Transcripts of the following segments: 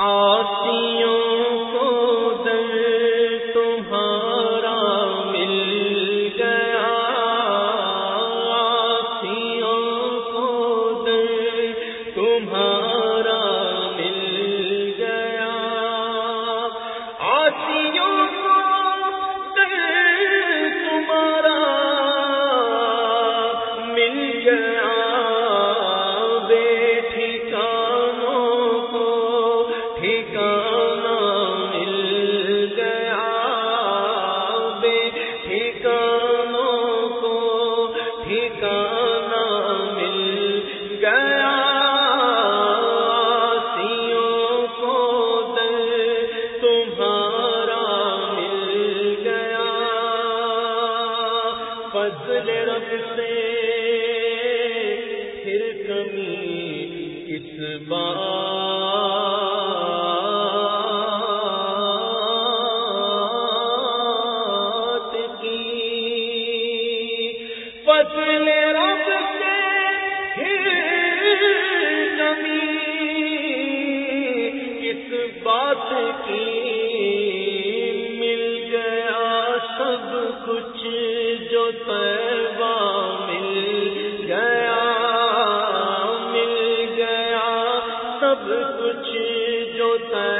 آتی ٹھکانوں کو ٹھکانہ مل گیا۔ سیوں کو دل مل گیا۔ فضل رب سے پھر کمی مل گیا سب کچھ جو طیبہ مل گیا مل گیا سب کچھ جو طیبہ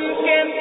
ان کے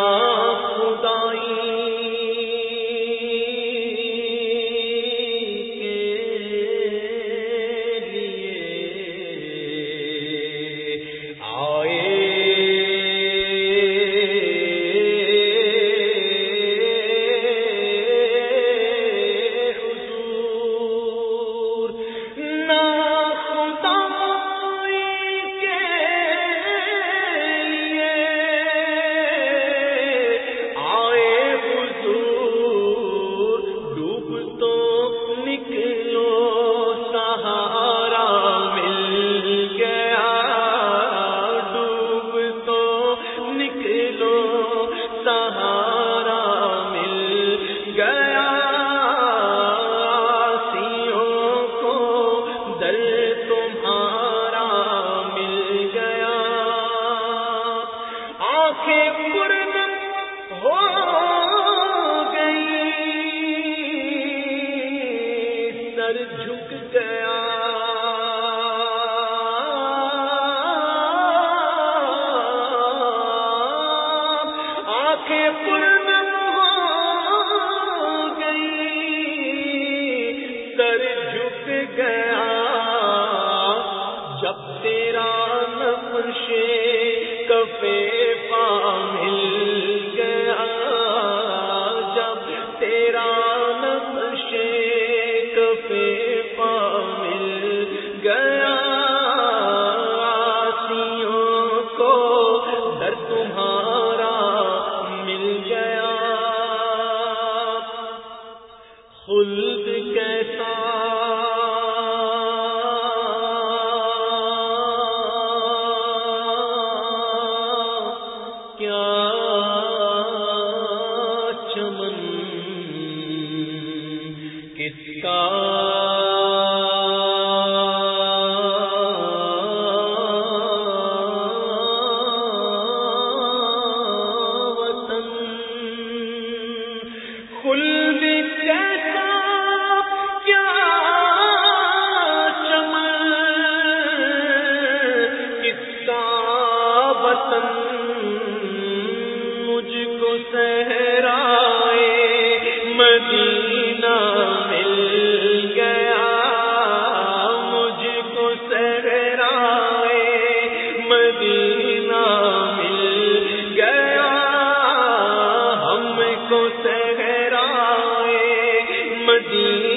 خدا خلد کیسا مجھ کو صحرائے مدینہ مل گیا۔ مجھ کو صحرائے مدینہ مل گیا۔ ہم کو صحرائے مدینہ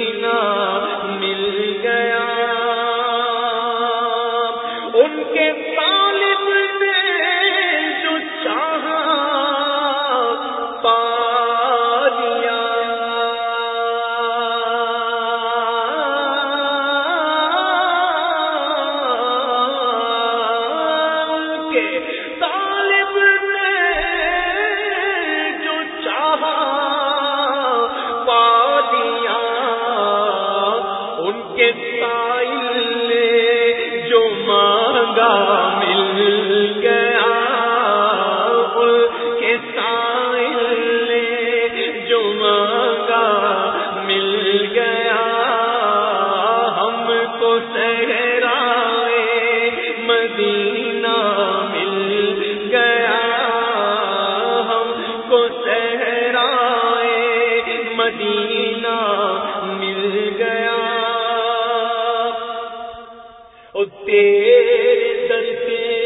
کو صحرائے مدینہ مل گیا۔ ہم کو صحرائے مدینہ مل گیا۔ تیرے در سے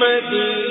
مدینہ